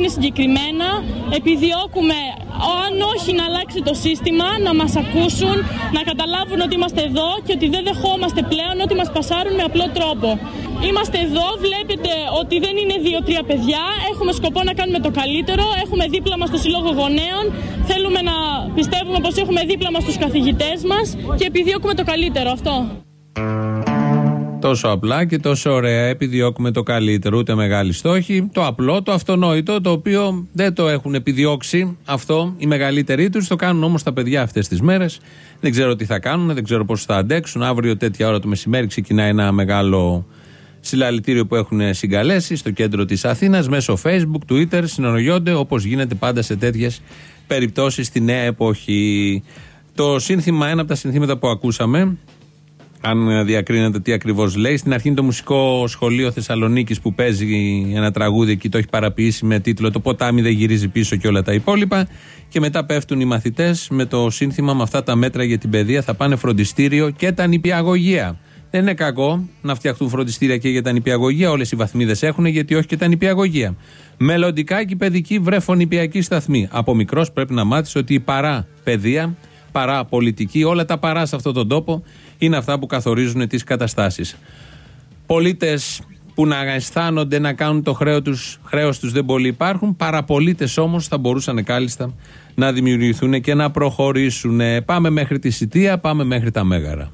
είναι συγκεκριμένα. Επιδιώκουμε, αν όχι να αλλάξει το σύστημα, να μας ακούσουν, να καταλάβουν ότι είμαστε εδώ και ότι δεν δεχόμαστε πλέον ότι μας πασάρουν με απλό τρόπο. Είμαστε εδώ, βλέπετε ότι δεν είναι δύο-τρία παιδιά. Έχουμε σκοπό να κάνουμε το καλύτερο. Έχουμε δίπλα μας το Συλλόγο Γονέων. Θέλουμε να πιστεύουμε πως έχουμε δίπλα μας τους καθηγητές μας και επιδιώκουμε το καλύτερο αυτό. Τόσο απλά και τόσο ωραία. Επιδιώκουμε το καλύτερο. Ούτε μεγάλοι στόχοι. Το απλό, το αυτονόητο, το οποίο δεν το έχουν επιδιώξει αυτό οι μεγαλύτεροι τους. Το κάνουν όμως τα παιδιά αυτές τις μέρες. Δεν ξέρω τι θα κάνουν, δεν ξέρω πώς θα αντέξουν. Αύριο, τέτοια ώρα το μεσημέρι, ξεκινάει ένα μεγάλο συλλαλητήριο που έχουν συγκαλέσει στο κέντρο της Αθήνας μέσω Facebook, Twitter. Συνολογιόνται όπως γίνεται πάντα σε τέτοιες περιπτώσεις στη νέα εποχή. Το σύνθημα, ένα από τα συνθήματα που ακούσαμε, αν διακρίνετε τι ακριβώς λέει. Στην αρχή είναι το μουσικό σχολείο Θεσσαλονίκης που παίζει ένα τραγούδι εκεί, το έχει παραποιήσει με τίτλο Το ποτάμι δεν γυρίζει πίσω και όλα τα υπόλοιπα. Και μετά πέφτουν οι μαθητές με το σύνθημα με αυτά τα μέτρα για την παιδεία θα πάνε φροντιστήριο και τα νηπιαγωγεία. Δεν είναι κακό να φτιαχτούν φροντιστήρια και για τα νηπιαγωγεία. Όλες οι βαθμίδες έχουν, γιατί όχι και τα νηπιαγωγεία. Μελλοντικά και παιδική βρέφο-νηπιακή σταθμή. Από μικρός πρέπει να μάθεις ότι η παρά παιδεία, παρά πολιτική, όλα τα παρά σε αυτόν τον τόπο είναι αυτά που καθορίζουν τις καταστάσεις. Πολίτες που να αισθάνονται να κάνουν το χρέο τους, χρέος τους δεν πολύ υπάρχουν. Παραπολίτες όμως θα μπορούσαν κάλλιστα να δημιουργηθούν και να προχωρήσουν. Πάμε μέχρι τη Σιτία, πάμε μέχρι τα Μέγαρα.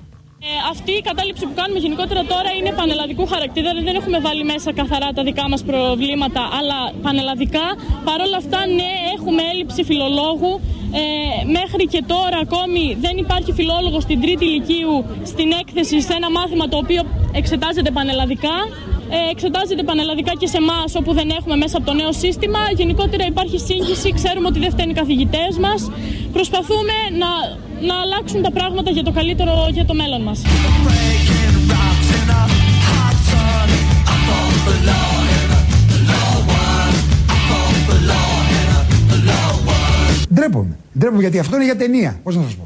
Ε, αυτή η κατάληψη που κάνουμε γενικότερα τώρα είναι πανελλαδικού χαρακτήρα. Δεν έχουμε βάλει μέσα καθαρά τα δικά μας προβλήματα, αλλά πανελλαδικά. Παρ' όλα αυτά, ναι, έχουμε έλλειψη φιλολόγου. Ε, μέχρι και τώρα ακόμη δεν υπάρχει φιλόλογος στην τρίτη ηλικίου στην έκθεση σε ένα μάθημα το οποίο εξετάζεται πανελλαδικά. Ε, εξετάζεται πανελλαδικά και σε εμάς όπου δεν έχουμε μέσα από το νέο σύστημα. Γενικότερα υπάρχει σύγχυση, ξέρουμε ότι δεν φταίνουν οι καθηγητές μας. Προσπαθούμε να, να αλλάξουν τα πράγματα για το καλύτερο για το μέλλον μας. Ντρέπομαι. Ντρέπομαι γιατί αυτό είναι για ταινία. Πώς να σας πω.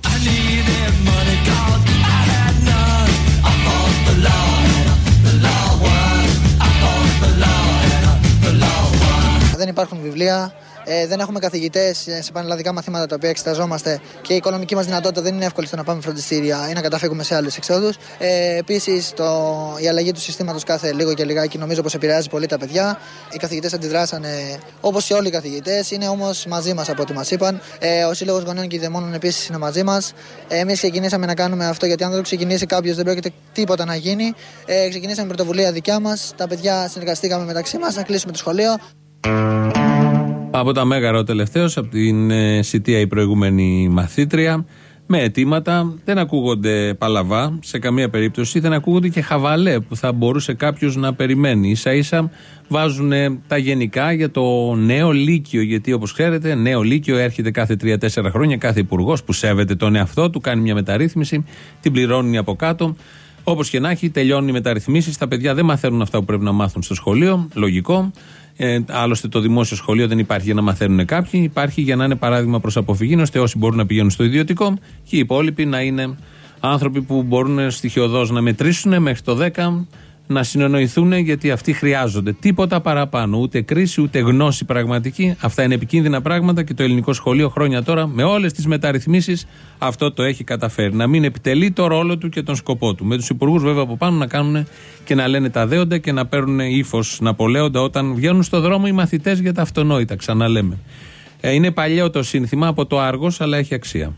Δεν υπάρχουν βιβλία, ε, δεν έχουμε καθηγητές σε πανελλαδικά μαθήματα τα οποία εξεταζόμαστε και η οικονομική μας δυνατότητα δεν είναι εύκολη στο να πάμε φροντιστήρια ή να καταφύγουμε σε άλλε εξόδους. Ε, Επίσης, η αλλαγή του συστήματος κάθε λίγο και λιγάκι νομίζω πως επηρεάζει πολύ τα παιδιά. Οι καθηγητές αντιδράσανε όπως και όλοι οι καθηγητές, είναι όμως μαζί μας από ό,τι μας είπαν. Ε, ο Σύλλογος Γονέων και Ιδεμόνων επίσης είναι μαζί μας. Ε, Εμείς ξεκινήσαμε να κάνουμε αυτό γιατί αν δεν το ξεκινήσει κάποιος δεν πρόκειται τίποτα να γίνει. Ε, ξεκινήσαμε πρωτοβουλία δικιά μας. Τα παιδιά συνεργαστήκαμε μεταξύ μας να κλείσουμε το σχολείο. Από τα Μέγαρα ο τελευταίο, από την ε, Σιτία η προηγούμενη μαθήτρια, με αιτήματα. Δεν ακούγονται παλαβά σε καμία περίπτωση, δεν ακούγονται και χαβαλέ που θα μπορούσε κάποιος να περιμένει. σα ίσα βάζουν τα γενικά για το νέο Λύκειο. Γιατί όπως ξέρετε, νέο Λύκειο έρχεται κάθε 3-4 χρόνια. Κάθε υπουργός που σέβεται τον εαυτό του κάνει μια μεταρρύθμιση, την πληρώνει από κάτω. Όπως και να έχει, τελειώνουν οι μεταρρυθμίσεις. Τα παιδιά δεν μαθαίνουν αυτά που πρέπει να μάθουν στο σχολείο. Λογικό. Ε, άλλωστε, το δημόσιο σχολείο δεν υπάρχει για να μαθαίνουν κάποιοι. Υπάρχει για να είναι παράδειγμα προς αποφυγή, ώστε όσοι μπορούν να πηγαίνουν στο ιδιωτικό και οι υπόλοιποι να είναι άνθρωποι που μπορούν στοιχειοδός να μετρήσουν μέχρι το 10 να συνεννοηθούν γιατί αυτοί χρειάζονται. Τίποτα παραπάνω. Ούτε κρίση, ούτε γνώση πραγματική. Αυτά είναι επικίνδυνα πράγματα και το ελληνικό σχολείο χρόνια τώρα με όλες τις μεταρρυθμίσεις αυτό το έχει καταφέρει. Να μην επιτελεί το ρόλο του και τον σκοπό του. Με τους υπουργούς βέβαια από πάνω να κάνουν και να λένε τα δέοντα και να παίρνουν ύφος, να απολέονται όταν βγαίνουν στο δρόμο οι μαθητές για τα αυτονόητα. Ξαναλέμε. Ε, είναι παλιό το σύνθημα από το Άργος, αλλά έχει αξία.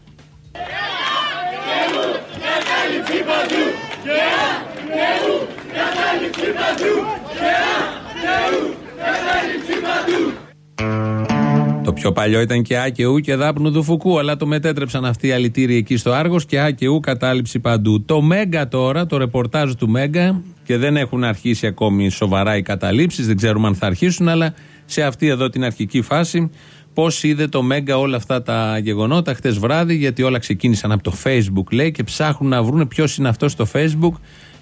Το Το πιο παλιό ήταν και Α και Ου και δάπνου του Φουκού, αλλά το μετέτρεψαν αυτοί οι αλητήριοι εκεί στο Άργος και Α και Ου κατάληψη παντού. Το Μέγκα τώρα, το ρεπορτάζ του Μέγκα, και δεν έχουν αρχίσει ακόμη σοβαρά οι καταλήψεις, δεν ξέρουμε αν θα αρχίσουν, αλλά σε αυτή εδώ την αρχική φάση, πώς είδε το Μέγκα όλα αυτά τα γεγονότα χτες βράδυ, γιατί όλα ξεκίνησαν από το Facebook, λέει, και ψάχνουν να βρουν ποιος είναι αυτός στο Facebook.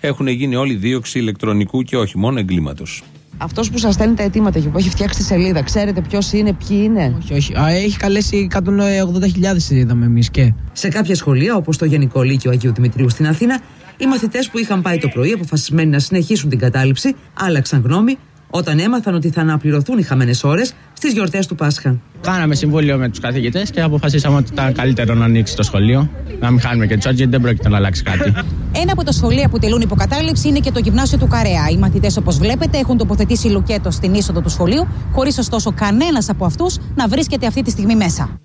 Έχουν γίνει όλοι δίωξη ηλεκτρονικού και όχι μόνο εγκλήματος. Αυτός που σας στέλνει τα αιτήματα και που έχει φτιάξει τη σελίδα, ξέρετε ποιος είναι, ποιοι είναι; Όχι, όχι. Α, έχει καλέσει 180.000 είδαμε εμείς και. Σε κάποια σχολεία, όπως το Γενικό Λύκειο Αγίου Δημητρίου στην Αθήνα, οι μαθητές που είχαν πάει το πρωί αποφασισμένοι να συνεχίσουν την κατάληψη, άλλαξαν γνώμη όταν έμαθαν ότι θα αναπληρωθούν οι χαμένες ώρες στις γιορτές του Πάσχα. Κάναμε συμβούλιο με τους καθηγητές και αποφασίσαμε ότι ήταν καλύτερο να ανοίξει το σχολείο. Να μην χάνουμε και τι ώρε, γιατί δεν πρόκειται να αλλάξει κάτι. Ένα από τα σχολεία που τελούν υποκατάληψη είναι και το γυμνάσιο του Καρέα. Οι μαθητές, όπως βλέπετε, έχουν τοποθετήσει λουκέτο στην είσοδο του σχολείου, χωρίς ωστόσο κανένας από αυτούς να βρίσκεται αυτή τη στιγμή μέσα.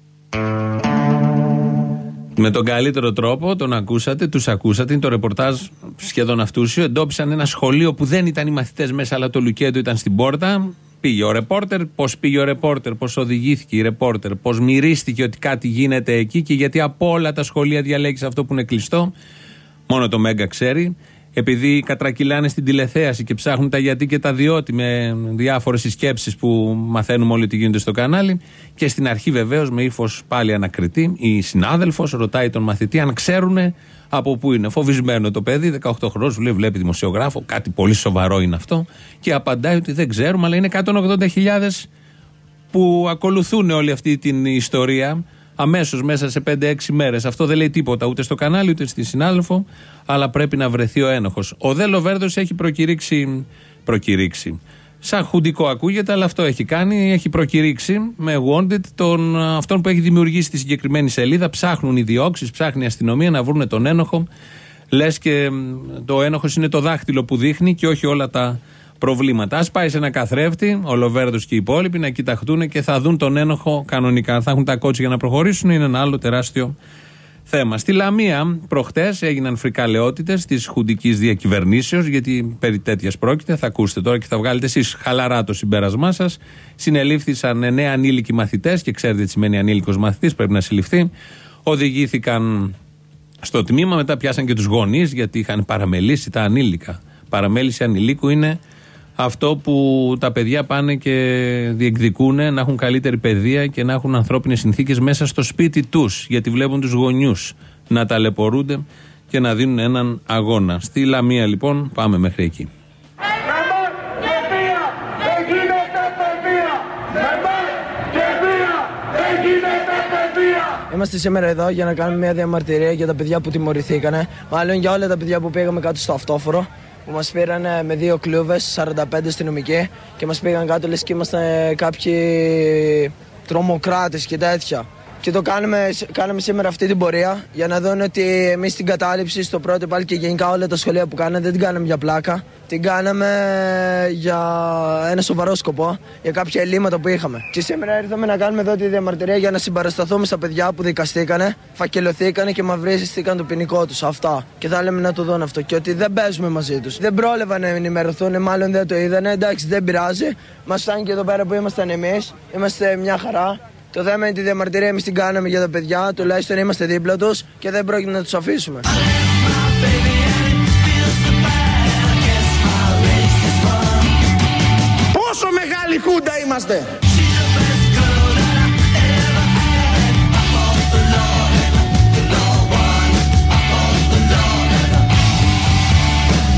Με τον καλύτερο τρόπο, τον ακούσατε, τους ακούσατε, είναι το ρεπορτάζ σχεδόν αυτούσιο. Εντόπισαν ένα σχολείο που δεν ήταν οι μαθητές μέσα, αλλά το Λουκέτο ήταν στην πόρτα. Πήγε ο ρεπόρτερ, πώς πήγε ο ρεπόρτερ, πώς οδηγήθηκε η ρεπόρτερ, πώς μυρίστηκε ότι κάτι γίνεται εκεί και γιατί από όλα τα σχολεία διαλέγεις αυτό που είναι κλειστό. Μόνο το Μέγκα ξέρει επειδή κατρακυλάνε στην τηλεθέαση και ψάχνουν τα γιατί και τα διότι με διάφορες συσκέψεις που μαθαίνουμε όλοι τι γίνεται στο κανάλι. Και στην αρχή, βεβαίως, με ύφος πάλι ανακριτή, η συνάδελφος ρωτάει τον μαθητή αν ξέρουν από πού είναι. Φοβισμένο το παιδί, 18 χρόνων, λέει, βλέπει δημοσιογράφο, κάτι πολύ σοβαρό είναι αυτό. Και απαντάει ότι δεν ξέρουμε, αλλά είναι 180.000 που ακολουθούν όλη αυτή την ιστορία αμέσως μέσα σε 5-6 μέρες. Αυτό δεν λέει τίποτα ούτε στο κανάλι ούτε στη συνάδελφο, αλλά πρέπει να βρεθεί ο ένοχος. Ο Δε Λοβέρδος έχει προκηρύξει. προκηρύξει. Σαν χουντικό ακούγεται, αλλά αυτό έχει κάνει. Έχει προκηρύξει με wanted τον, αυτόν που έχει δημιουργήσει τη συγκεκριμένη σελίδα. Ψάχνουν οι διώξεις, ψάχνει η αστυνομία να βρουν τον ένοχο. Λες και το ένοχος είναι το δάχτυλο που δείχνει και όχι όλα τα προβλήματα. Α πάει σε ένα καθρέφτη, ο Λοβέρδο και οι υπόλοιποι να κοιταχτούν και θα δουν τον ένοχο κανονικά. Θα έχουν τα κότσια για να προχωρήσουν, είναι ένα άλλο τεράστιο θέμα. Στη Λαμία, προχτές έγιναν φρικαλαιότητες της χουντικής διακυβερνήσεως, γιατί περί τέτοιας πρόκειται. Θα ακούσετε τώρα και θα βγάλετε εσείς χαλαρά το συμπέρασμά σας. Συνελήφθησαν εννέα ανήλικοι μαθητές, και ξέρετε τι σημαίνει ανήλικος μαθητής, πρέπει να συλληφθεί. Οδηγήθηκαν στο τμήμα, μετά πιάσαν και τους γονείς, γιατί είχαν παραμελήσει τα ανήλικα. Παραμέληση ανηλίκου είναι αυτό που τα παιδιά πάνε και διεκδικούν να έχουν καλύτερη παιδεία και να έχουν ανθρώπινες συνθήκες μέσα στο σπίτι τους γιατί βλέπουν τους γονιούς να ταλαιπωρούνται και να δίνουν έναν αγώνα. Στη Λαμία λοιπόν πάμε μέχρι εκεί. Είμαστε σήμερα εδώ για να κάνουμε μια διαμαρτυρία για τα παιδιά που τιμωρηθήκανε. Μάλλον για όλα τα παιδιά που πήγαμε κάτω στο αυτόφορο που μας πήραν με δύο κλούβες, 45 αστυνομικοί και μας πήγαν κάτω λες και ήμασταν κάποιοι τρομοκράτες και τέτοια. Και το κάνουμε, κάνουμε σήμερα αυτή την πορεία για να δουν ότι εμείς την κατάληψη στο πρώτο πάλι και γενικά όλα τα σχολεία που κάναμε δεν την κάναμε για πλάκα. Την κάναμε για ένα σοβαρό σκοπό, για κάποια ελλείμματα που είχαμε. Και σήμερα ήρθαμε να κάνουμε εδώ τη διαμαρτυρία για να συμπαρασταθούμε στα παιδιά που δικαστήκανε, φακελωθήκανε και μαυρίστηκαν το ποινικό τους. Αυτά. Και θα λέμε να το δουν αυτό. Και ότι δεν παίζουμε μαζί τους. Δεν πρόλαβαν να ενημερωθούν, μάλλον δεν το είδανε. Εντάξει, δεν πειράζει. Μας φτάνει και εδώ πέρα που ήμασταν εμείς. Είμαστε μια χαρά. Το θέμα είναι τη διαμαρτυρία εμείς την κάναμε για τα παιδιά, τουλάχιστον είμαστε δίπλα τους και δεν πρόκειται να τους αφήσουμε. Πόσο μεγάλη χούντα είμαστε!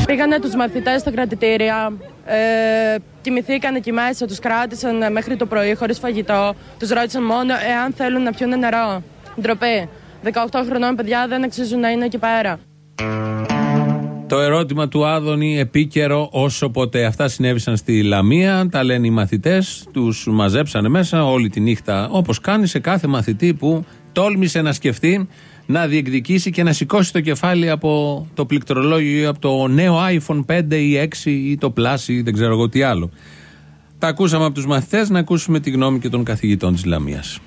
Πήγανε τους μαθητές στα κρατητήρια, ε, κοιμηθήκαν εκεί μέσα, τους κράτησαν μέχρι το πρωί χωρίς φαγητό. Τους ρώτησαν μόνο εάν θέλουν να πιούν νερό. Ντροπή. 18 χρονών παιδιά δεν αξίζουν να είναι εκεί πέρα. Το ερώτημα του Άδωνη επίκαιρο όσο ποτέ. Αυτά συνέβησαν στη Λαμία, τα λένε οι μαθητές, τους μαζέψανε μέσα όλη τη νύχτα. Όπως κάνει σε κάθε μαθητή που τόλμησε να σκεφτεί να διεκδικήσει και να σηκώσει το κεφάλι από το πληκτρολόγιο ή από το νέο iPhone 5 ή 6 ή το Plus ή δεν ξέρω εγώ τι άλλο. Τα ακούσαμε από τους μαθητές, να ακούσουμε τη γνώμη και των καθηγητών της Λαμίας.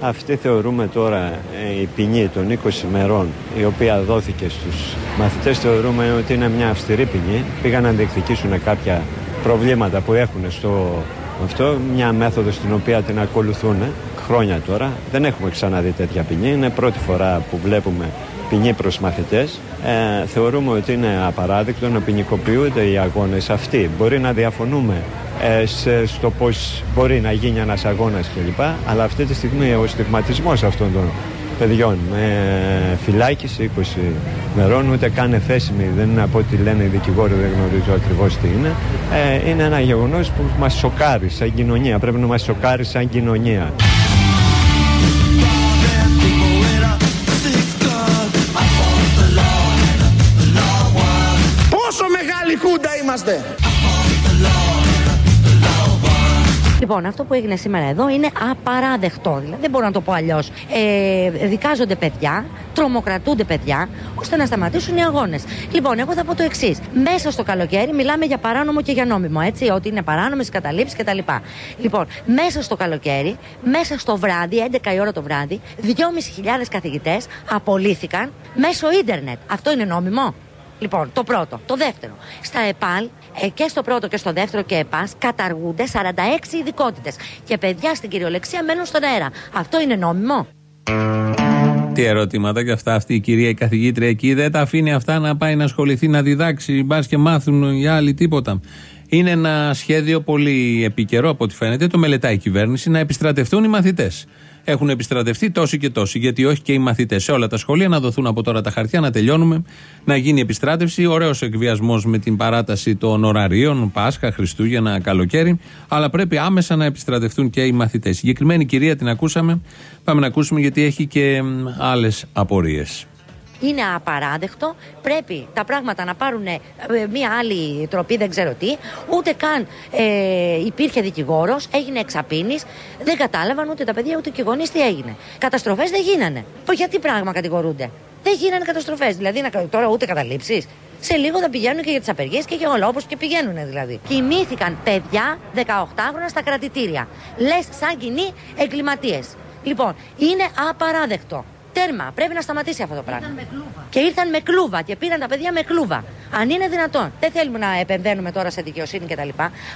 Αυτή θεωρούμε τώρα ε, η ποινή των 20 ημερών η οποία δόθηκε στους μαθητές θεωρούμε ότι είναι μια αυστηρή ποινή. Πήγαν να διεκδικήσουν κάποια προβλήματα που έχουν στο αυτό, μια μέθοδος στην οποία την ακολουθούν χρόνια τώρα. Δεν έχουμε ξαναδεί τέτοια ποινή. Είναι πρώτη φορά που βλέπουμε ποινή προς μαθητές. Ε, θεωρούμε ότι είναι απαράδεκτο να ποινικοποιούνται οι αγώνες αυτοί. Μπορεί να διαφωνούμε ε, σε, στο πώς μπορεί να γίνει ένας αγώνας κλπ. Αλλά αυτή τη στιγμή ο στιγματισμός αυτών των παιδιών με φυλάκιση 20 μερών, ούτε καν εφέσιμη, δεν είναι από ό,τι λένε οι δικηγόροι, δεν γνωρίζω ακριβώς τι είναι. Ε, είναι ένα γεγονός που μας σοκάρει σαν κοινωνία, πρέπει να μας σοκάρει σαν κοινωνία. Είμαστε. Λοιπόν, αυτό που έγινε σήμερα εδώ είναι απαράδεκτο. Δηλαδή, δεν μπορώ να το πω αλλιώς. Ε, δικάζονται παιδιά, τρομοκρατούνται παιδιά, ώστε να σταματήσουν οι αγώνες. Λοιπόν, εγώ θα πω το εξής. Μέσα στο καλοκαίρι μιλάμε για παράνομο και για νόμιμο, έτσι, ότι είναι παράνομες καταλήψεις κτλ. Λοιπόν, μέσα στο καλοκαίρι, μέσα στο βράδυ, 11 η ώρα το βράδυ, 2.500 καθηγητές απολύθηκαν μέσω ίντερνετ. Αυτό είναι νόμιμο; Λοιπόν, το πρώτο. Το δεύτερο. Στα ΕΠΑΛ ε, και στο πρώτο και στο δεύτερο και ΕΠΑΣ καταργούνται 46 ειδικότητες. Και παιδιά στην κυριολεξία μένουν στον αέρα. Αυτό είναι νόμιμο; Τι ερωτήματα και αυτά. Αυτή η κυρία η καθηγήτρια εκεί δεν τα αφήνει αυτά να πάει να ασχοληθεί, να διδάξει. Μπας και μάθουν οι άλλοι τίποτα. Είναι ένα σχέδιο πολύ επίκαιρο από ό,τι φαίνεται. Το μελετάει η κυβέρνηση να επιστρατευτούν οι μαθητές. Έχουν επιστρατευτεί τόσοι και τόσοι. Γιατί όχι και οι μαθητές σε όλα τα σχολεία να δοθούν από τώρα τα χαρτιά, να τελειώνουμε, να γίνει επιστράτευση. Ωραίος εκβιασμός με την παράταση των ωραρίων, Πάσχα, Χριστούγεννα, καλοκαίρι. Αλλά πρέπει άμεσα να επιστρατευτούν και οι μαθητές. Συγκεκριμένη κυρία την ακούσαμε. Πάμε να ακούσουμε γιατί έχει και άλλες απορίες. Είναι απαράδεκτο. Πρέπει τα πράγματα να πάρουν ε, μία άλλη τροπή, δεν ξέρω τι. Ούτε καν ε, υπήρχε δικηγόρος, έγινε εξαπίνης. Δεν κατάλαβαν ούτε τα παιδιά ούτε και οι γονείς τι έγινε. Καταστροφές δεν γίνανε. Πω γιατί πράγμα κατηγορούνται. Δεν γίνανε καταστροφές. Δηλαδή να, τώρα ούτε καταλήψεις. Σε λίγο θα πηγαίνουν και για τις απεργίες και για όλα, όπως και πηγαίνουν δηλαδή. Κοιμήθηκαν παιδιά 18χρονα στα κρατητήρια. Λες σαν κοινοί εγκληματίες. Λοιπόν, είναι απαράδεκτο. Τέρμα. Πρέπει να σταματήσει αυτό το πράγμα. Ήρθαν με κλούβα. Και ήρθαν με κλούβα και πήραν τα παιδιά με κλούβα. Αν είναι δυνατόν. Δεν θέλουμε να επεμβαίνουμε τώρα σε δικαιοσύνη κτλ.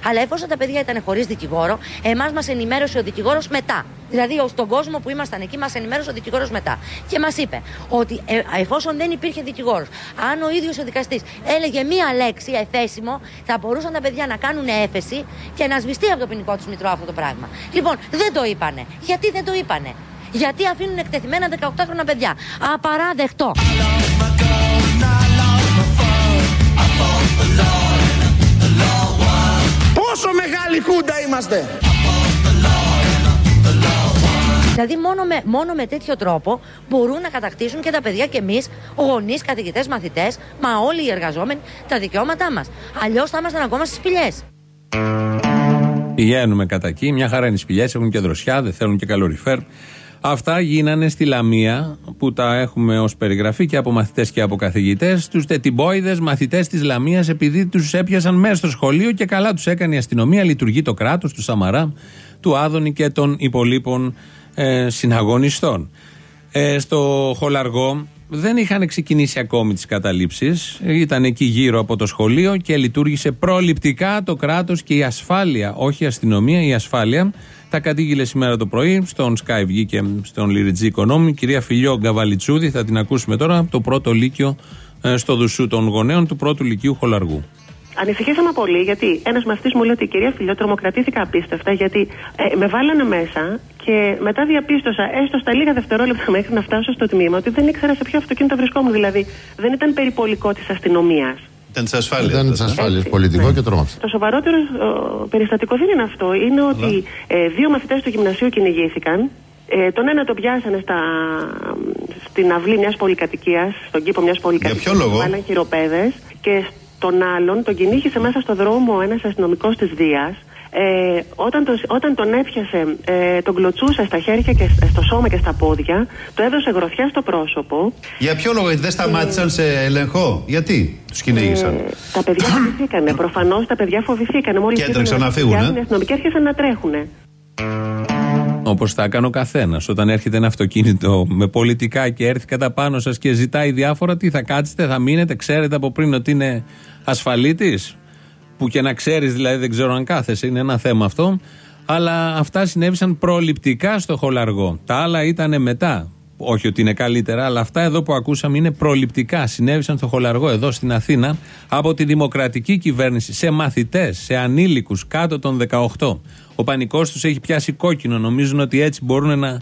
Αλλά εφόσον τα παιδιά ήταν χωρίς δικηγόρο, εμάς μας ενημέρωσε ο δικηγόρος μετά. Δηλαδή, στον κόσμο που ήμασταν εκεί, μας ενημέρωσε ο δικηγόρος μετά. Και μας είπε ότι ε, εφόσον δεν υπήρχε δικηγόρος, αν ο ίδιος ο δικαστής έλεγε μία λέξη εφέσιμο, θα μπορούσαν τα παιδιά να κάνουν έφεση και να σβηστεί από το ποινικό τους μητρό αυτό το πράγμα. Λοιπόν, δεν το είπανε. Γιατί δεν το είπανε; Γιατί αφήνουν εκτεθειμένα 18χρονα παιδιά. Απαράδεκτο. Πόσο μεγάλη χούντα είμαστε. Δηλαδή μόνο με, μόνο με τέτοιο τρόπο μπορούν να κατακτήσουν και τα παιδιά και εμείς, γονείς, καθηγητές, μαθητές, μα όλοι οι εργαζόμενοι, τα δικαιώματά μας. Αλλιώς θα ήμασταν ακόμα στις σπηλιές. Πηγαίνουμε κατά εκεί, μια χαρά είναι οι σπηλιές, έχουν και δροσιά, δεν θέλουν και καλοριφέρ. Αυτά γίνανε στη Λαμία που τα έχουμε ως περιγραφή και από μαθητές και από καθηγητές. Τους τετιμπόιδες μαθητές της Λαμίας επειδή τους έπιασαν μέσα στο σχολείο και καλά τους έκανε η αστυνομία. Λειτουργεί το κράτος του Σαμαρά, του Άδωνη και των υπολείπων ε, συναγωνιστών. Ε, στο Χολαργό δεν είχαν ξεκινήσει ακόμη τις καταλήψεις ήταν εκεί γύρω από το σχολείο και λειτουργήσε προληπτικά το κράτος και η ασφάλεια όχι η αστυνομία, η ασφάλεια τα κατήγγειλε σήμερα το πρωί στον Sky βγήκε στον Λιριτζή Οικονόμη κυρία Φιλιό Γκαβαλιτσούδη θα την ακούσουμε τώρα το πρώτο λύκειο ε, στο δουσού των γονέων του πρώτου λυκείου Χολαργού Ανησυχήσαμε πολύ γιατί ένας μαθητής μου λέει ότι η κυρία Φιλιό τρομοκρατήθηκα απίστευτα γιατί ε, με βάλανε μέσα και μετά διαπίστωσα έστω στα λίγα δευτερόλεπτα μέχρι να φτάσω στο τμήμα ότι δεν ήξερα σε ποιο αυτοκίνητο βρισκόμουν. Δηλαδή δεν ήταν περιπολικό της αστυνομίας. Ήταν της ασφάλειας. Ήταν της ασφάλειας, πολιτικό ναι. και τρόμαξε. Το σοβαρότερο ο, περιστατικό δεν είναι αυτό. Είναι ότι ε, δύο μαθητές του γυμνασίου κυνηγήθηκαν. Ε, τον ένα τον πιάσανε στα, στην αυλή μιας πολυκατοικίας, στον κήπο μιας πολυκατοικίας. Για ποιο λόγο; Βάλαν χειροπέδες και τον άλλον τον κυνήγησε μέσα στο δρόμο ένας αστυνομικός της Δίας. Ε, όταν, τον, όταν τον έπιασε, ε, τον κλωτσούσε στα χέρια και στο σώμα και στα πόδια, το έδωσε γροθιά στο πρόσωπο. Για ποιο λόγο, γιατί δεν σταμάτησαν σε έλεγχο, γιατί τους κυνήγησαν; Ε, τα παιδιά φοβηθήκανε. Προφανώς τα παιδιά φοβηθήκανε. Μόλις Και έτρεξαν είδαν να φύγουν, πιάσουν ε; Οι αστυνομικοί άρχισαν να τρέχουν. Όπως θα έκανε ο καθένας. Όταν έρχεται ένα αυτοκίνητο με πολιτικά και έρθει κατά πάνω σας και ζητάει διάφορα, τι θα κάτσετε, θα μείνετε, ξέρετε από πριν ότι είναι ασφαλίτη. Που και να ξέρεις, δηλαδή δεν ξέρω αν κάθεσαι, είναι ένα θέμα αυτό. Αλλά αυτά συνέβησαν προληπτικά στο χολαργό. Τα άλλα ήταν μετά. Όχι ότι είναι καλύτερα, αλλά αυτά εδώ που ακούσαμε είναι προληπτικά. Συνέβησαν στο χολαργό εδώ στην Αθήνα από τη δημοκρατική κυβέρνηση σε μαθητές, σε ανήλικους κάτω των 18. Ο πανικός τους έχει πιάσει κόκκινο. Νομίζουν ότι έτσι μπορούν να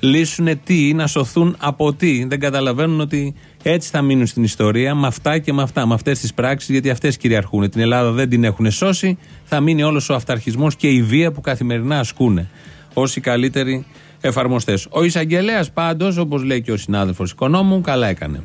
λύσουν τι, να σωθούν από τι. Δεν καταλαβαίνουν ότι έτσι θα μείνουν στην ιστορία με αυτά και με αυτά, με αυτές τις πράξεις, γιατί αυτές κυριαρχούν. Την Ελλάδα δεν την έχουν σώσει. Θα μείνει όλος ο αυταρχισμός και η βία που καθημερινά ασκούν όσοι καλύτεροι εφαρμοστές. Ο εισαγγελέας πάντως, όπως λέει και ο συνάδελφος οικονόμου, καλά έκανε.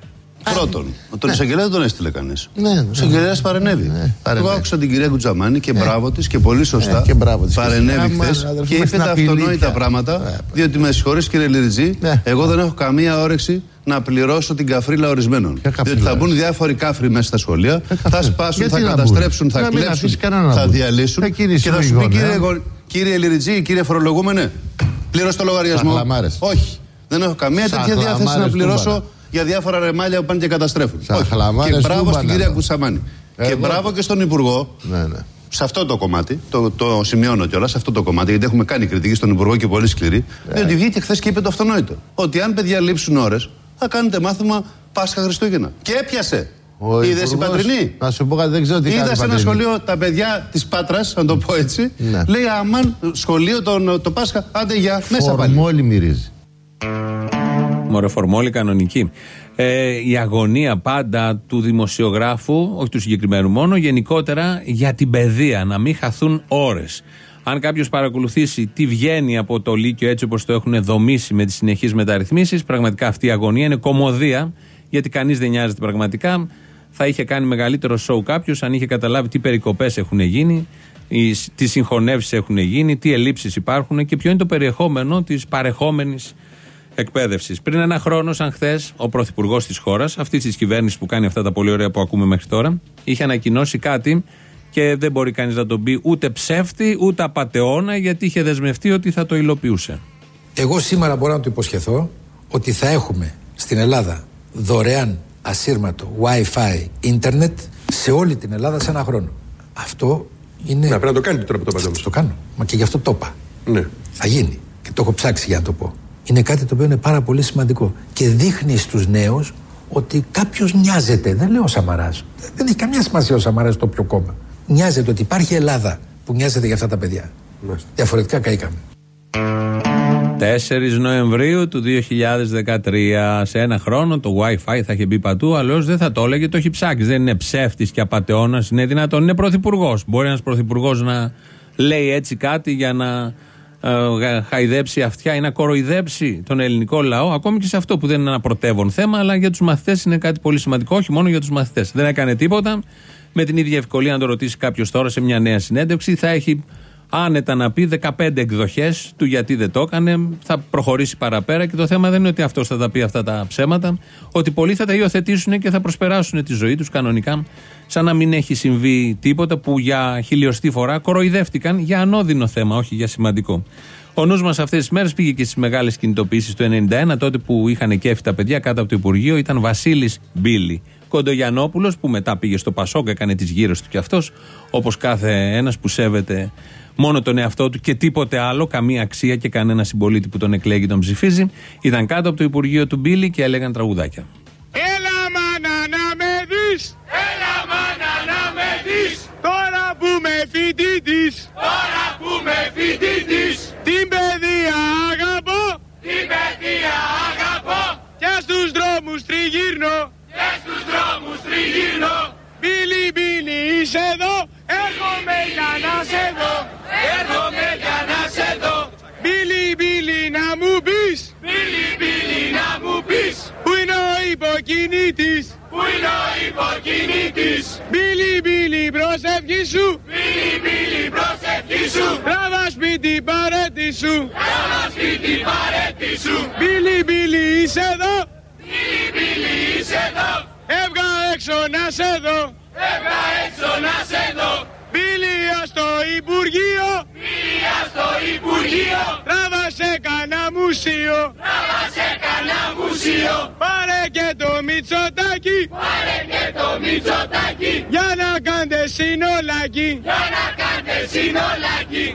Πρώτον, τον εισαγγελέα δεν τον έστειλε κανείς. Ναι, ναι. Ο εισαγγελέας παρενέβη. Εγώ άκουσα την κυρία Κουτζαμάνη και μπράβο της και πολύ σωστά και μπράβο της. παρενέβη Άμα, χθες αδερφέ, και μας είπε την τα απειλή αυτονόητα πια. πράγματα. Διότι με συγχωρείς κύριε Λιριτζή, εγώ δεν έχω καμία όρεξη να πληρώσω την καφρίλα ορισμένων. Διότι θα μπουν διάφοροι κάφροι μέσα στα σχολεία, θα σπάσουν, Γιατί θα να καταστρέψουν, μπουν. θα Να μην κλέψουν, αφήσεις κανέναν να θα μπουν. διαλύσουν Θα κινήσει και θα η σου πει γωνία. κύριε, Γο- κύριε Λιριτζή, κύριε φορολογούμενε, πλήρωσε το λογαριασμό. χλαμάρες. Όχι. Δεν έχω καμία Σαν τέτοια διάθεση να χλαμάρες πληρώσω τούμπανα. Για διάφορα ρεμάλια που πάνε και καταστρέφουν. Σαν Όχι. χλαμάρες Και μπράβο τούμπανα, στην κυρία ναι. Κουτσαμάνη. Και Εγώ- μπράβο και στον Υπουργό. Ναι, ναι. Σε αυτό το κομμάτι, το, το σημειώνω κιόλας, σε αυτό το κομμάτι, γιατί έχουμε κάνει κριτική στον Υπουργό και πολύ σκληρή. Ναι. Διότι βγήκε χθες και είπε το αυτονόητο. Ότι αν παιδιά λείψουν ώρες, θα κάνετε μάθημα Πάσχα Χριστούγεννα. Και έπιασε. Ο Είδες η Υπουργός, πατρινή; Να σου πω κάτι, δεν ξέρω τι Είδα κάνει. σε ένα πατρινή. σχολείο τα παιδιά της Πάτρας, να το πω έτσι. Ναι. Λέει Αμάν, σχολείο τον, το Πάσχα, άντε για μέσα πάλι. Φορμόλι μυρίζει. Μορεφορμόλη κανονική. Ε, η αγωνία πάντα του δημοσιογράφου, όχι του συγκεκριμένου μόνο, γενικότερα για την παιδεία, να μην χαθούν ώρες. Αν κάποιος παρακολουθήσει τι βγαίνει από το Λύκειο έτσι όπως το έχουν δομήσει με τις συνεχείς μεταρρυθμίσεις, πραγματικά αυτή η αγωνία είναι κομμωδία, γιατί κανείς δεν νοιάζεται πραγματικά. Θα είχε κάνει μεγαλύτερο σοου κάποιος αν είχε καταλάβει τι περικοπές έχουν γίνει, οι- τι συγχωνεύσεις έχουν γίνει, τι ελλείψεις υπάρχουν και ποιο είναι το περιεχόμενο της παρεχόμενης εκπαίδευσης. Πριν ένα χρόνο, σαν χθες, ο πρωθυπουργός της χώρας, αυτής της κυβέρνησης που κάνει αυτά τα πολύ ωραία που ακούμε μέχρι τώρα, είχε ανακοινώσει κάτι και δεν μπορεί κανείς να τον πει ούτε ψεύτη ούτε απαταιώνα, γιατί είχε δεσμευτεί ότι θα το υλοποιούσε. Εγώ σήμερα μπορώ να του υποσχεθώ ότι θα έχουμε στην Ελλάδα δωρεάν ασύρματο Wi-Fi ίντερνετ σε όλη την Ελλάδα σε ένα χρόνο. Αυτό είναι. Να πρέπει να το κάνετε τώρα που το είπατε Το κάνω. Μα και γι' αυτό το είπα. Ναι. Θα γίνει. Και το έχω ψάξει για να το πω. Είναι κάτι το οποίο είναι πάρα πολύ σημαντικό. Και δείχνει στους νέους ότι κάποιος νοιάζεται. Δεν λέω ο Σαμαράς. Δεν έχει καμία σημασία ο Σαμαράς το πιο κόμμα. Νοιάζεται ότι υπάρχει Ελλάδα που νοιάζεται για αυτά τα παιδιά. Διαφορετικά καήκαμε. 4 Νοεμβρίου του 2013. Σε ένα χρόνο το WiFi θα είχε μπει πατού, αλλιώς δεν θα το έλεγε, το έχει ψάξει. Δεν είναι ψεύτης και απαταιώνας, είναι δυνατόν. Είναι πρωθυπουργός. Μπορεί ένας πρωθυπουργός να λέει έτσι κάτι για να ε, χαϊδέψει αυτιά ή να κοροϊδέψει τον ελληνικό λαό, ακόμη και σε αυτό που δεν είναι ένα πρωτεύον θέμα, αλλά για τους μαθητές είναι κάτι πολύ σημαντικό, όχι μόνο για τους μαθητές. Δεν έκανε τίποτα. Με την ίδια ευκολία, αν το ρωτήσει κάποιος τώρα σε μια νέα συνέντευξη, θα έχει άνετα να πει 15 εκδοχές του γιατί δεν το έκανε, θα προχωρήσει παραπέρα και το θέμα δεν είναι ότι αυτός θα τα πει αυτά τα ψέματα, ότι πολλοί θα τα υιοθετήσουν και θα προσπεράσουν τη ζωή τους κανονικά, σαν να μην έχει συμβεί τίποτα που για χιλιοστή φορά κοροϊδεύτηκαν για ανώδυνο θέμα, όχι για σημαντικό. Ο νους μας αυτές τις μέρες πήγε και στις μεγάλες κινητοποιήσεις του 91, τότε που είχαν κέφι τα παιδιά κάτω από το Υπουργείο, ήταν Βασίλης Μπίλη. Κοντογιανόπουλος που μετά πήγε στο Πασόκ, έκανε τις γύρες του κι αυτός, όπως κάθε ένας που σέβεται μόνο τον εαυτό του και τίποτε άλλο, καμία αξία και κανένα συμπολίτη που τον εκλέγει τον ψηφίζει, ήταν κάτω από το Υπουργείο του Μπίλη και έλεγαν τραγουδάκια. Έλα μάνα να με δεις! Έλα μάνα να με δεις! Τώρα που με φοιτητής Τώρα που με φοιτητής Την παιδεία αγαπώ! Την παιδεία αγαπώ! Και στους δρόμους τριγύρνω! Και στους δρόμους τριγύρνω! Μπίλι μπίλι είσαι εδώ Έρχομαι για να σε δω. Έρχομαι για να σε δω. Μπίλι μπίλι να μου πεις. Μπίλι μπίλι να μου πεις. Πού είναι ο υποκινήτης; Πού είναι ο υποκινήτης; Μπίλι μπίλι προσευχή σου. Μπίλι μπίλι προσευχή σου. Τράβα σπίτι παρέτη σου. Τράβα σπίτι παρέτη σου. Μπίλι μπίλι είσαι εδώ. Μπίλι μπίλι είσαι εδώ. Έβγα έξω να σε δω Έβγα έξω να σε δω. Μπίλια στο Υπουργείο. Μπίλια στο Υπουργείο. Τράβασε κανένα μουσείο. Τράβασε κανένα μουσείο. Πάρε και το Μητσοτάκι. Πάρε και το Μητσοτάκι. Για να κάνετε συνολάκι. Για να κάνετε συνολάκι.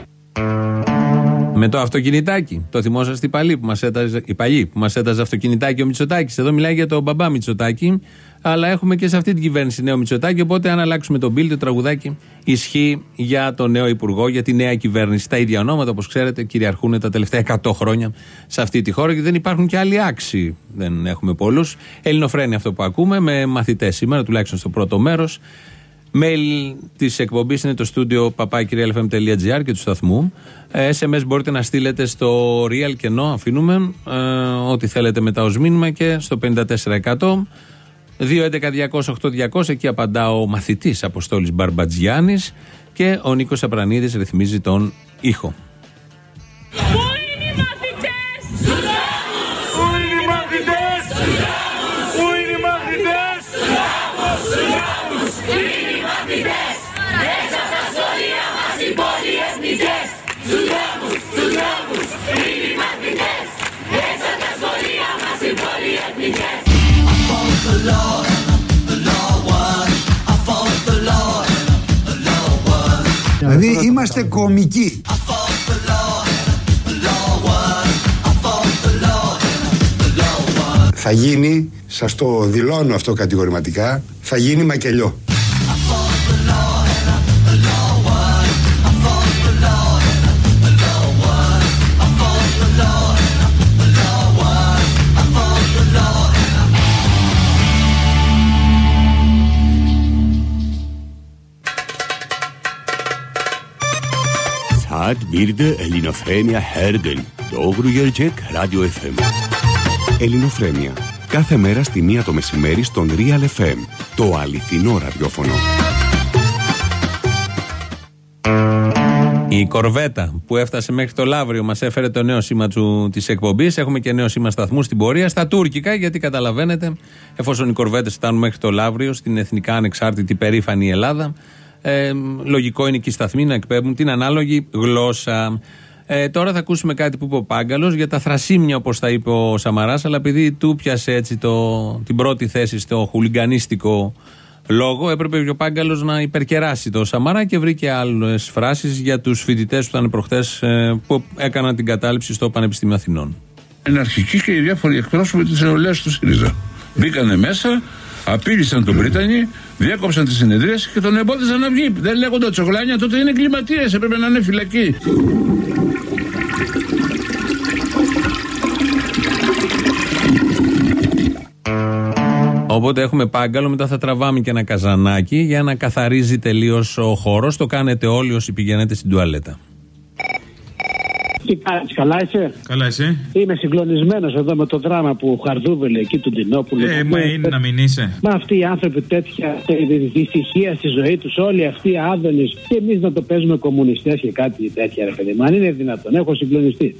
Με το αυτοκινητάκι. Το θυμόσαστε οι παλιοί που μας έταζε, οι παλιοί που μας έταζε αυτοκινητάκι ο Μητσοτάκης. Εδώ μιλάει για τον μπαμπά Μητσοτάκη. Αλλά έχουμε και σε αυτή την κυβέρνηση νέο Μητσοτάκη. Οπότε, αν αλλάξουμε τον πύλη, το τραγουδάκι ισχύει για τον νέο Υπουργό, για τη νέα κυβέρνηση. Τα ίδια ονόματα, όπως ξέρετε, κυριαρχούν τα τελευταία 100 χρόνια σε αυτή τη χώρα και δεν υπάρχουν και άλλοι άξιοι. Δεν έχουμε πολλούς. Ελληνοφρένη αυτό που ακούμε, με μαθητές σήμερα, τουλάχιστον στο πρώτο μέρος. Mail της εκπομπής είναι το στούντιο papakirialfm.gr και του σταθμού. Ε, SMS μπορείτε να στείλετε στο real κενό, αφήνουμε ε, ό,τι θέλετε μετά ως μήνυμα και στο 54%. 2.11.200.8.200 εκεί απαντά ο μαθητής Αποστόλης Μπαρμπατζιάννης και ο Νίκος Απρανίδης ρυθμίζει τον ήχο. Δηλαδή είμαστε κομικοί. Θα γίνει, σας το δηλώνω αυτό κατηγορηματικά, θα γίνει μακελιό. Saat bir de Ελληνοφρένια Herden. Το Grügercheck Radio FM. Ελληνοφρένια. Κάθε μέρα στη μία το μεσημέρι στον Real FM. Το αληθινό ραδιόφωνο. Η κορβέτα που έφτασε μέχρι το Λαύριο μας έφερε το νέο σήμα της εκπομπής. Έχουμε και νέο σήμα σταθμούς στην πορεία. Στα τουρκικά, γιατί καταλαβαίνετε, εφόσον οι κορβέτες φτάνουν μέχρι το Λαύριο, στην εθνικά ανεξάρτητη περήφανη Ελλάδα, ε, λογικό είναι και οι σταθμοί να εκπέμπουν την ανάλογη γλώσσα. Ε, τώρα θα ακούσουμε κάτι που είπε ο Πάγκαλος για τα θρασίμια, όπως τα είπε ο Σαμαράς, αλλά επειδή του πιάσε έτσι το, την πρώτη θέση στο χουλιγκανίστικο λόγο, έπρεπε ο Πάγκαλος να υπερκεράσει το Σαμαρά και βρήκε άλλες φράσεις για τους φοιτητές που ήταν προχθέ ε, που έκαναν την κατάληψη στο Πανεπιστήμιο Αθηνών. Είναι αρχικοί και οι διάφοροι εκπρόσωποι της νεολαίας του ΣΥΡΙΖΑ. Μπήκανε μέσα, απείλησαν τον Πρίτανη, διέκοψαν τι συνεδρίε και τον εμπόδισαν να βγει. Δεν λέγονται τσογλάνια, τότε είναι εγκληματίες, έπρεπε να είναι φυλακή. Οπότε έχουμε πάγκαλο, μετά θα τραβάμε και ένα καζανάκι για να καθαρίζει τελείως ο χώρος. Το κάνετε όλοι όσοι πηγαίνετε στην τουαλέτα. Τι κάνεις, καλά είσαι; Καλά εσύ. Είμαι συγκλονισμένος εδώ με το δράμα που χαρδούβελε εκεί του Τινόπουλου. Ε, μα είναι να μην είσαι. Μα αυτοί οι άνθρωποι τέτοια δυστυχία στη ζωή τους, όλοι αυτοί οι άδωνες, και εμείς να το παίζουμε κομμουνιστές και κάτι τέτοια, ρε παιδί μου. Αν είναι δυνατόν, έχω συγκλονιστεί.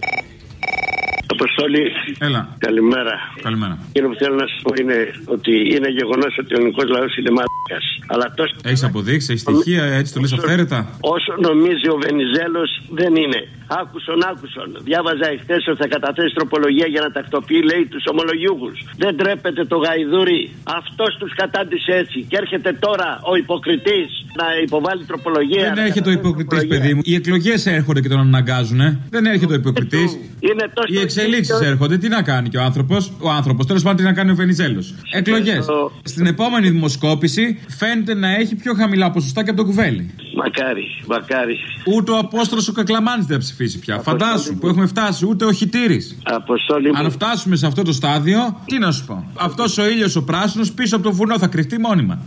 Αποστολή. Έλα. Καλημέρα. Καλημέρα. Εκείνο που θέλω να σας πω είναι ότι είναι γεγονός ότι ο ελληνικός λαός είναι μαλάκας. Αλλά τόσο. Έχεις αποδείξει, έχεις στοιχεία, έτσι το λες αυθαίρετα. Όσο νομίζει ο Βενιζέλος δεν είναι. Άκουσον, άκουσον. Διάβαζα εχθές ότι θα καταθέσει τροπολογία για να τακτοποιεί, λέει, τους ομολογιούχους. Δεν τρέπεται το γαϊδούρι. Αυτός τους κατάντησε έτσι. Και έρχεται τώρα ο υποκριτής να υποβάλει τροπολογία. Δεν έρχεται ο υποκριτής, παιδί μου. Οι εκλογές έρχονται και τον αναγκάζουν. Δεν έρχεται ο υποκριτής. Είναι τόσο Οι εξελίξεις έρχονται. Τι να κάνει και ο άνθρωπος; Ο άνθρωπος, τέλος πάντων, τι να κάνει ο Βενιζέλος; Εκλογές. Στην επόμενη δημοσκόπηση φαίνεται να έχει πιο χαμηλά ποσοστά και από το κουβέλι. Μακάρι, μακάρι. Ούτε ο Απόστολος ο Κακλαμάνης δεν θα ψηφίσει πια. Φαντάσου που έχουμε φτάσει, ούτε ο Χιτήρης. Αποστόλη Αν φτάσουμε σε αυτό το στάδιο, τι να σου πω. Αυτός ο ήλιος ο πράσινος πίσω από το βουνό θα κρυφτεί μόνιμα.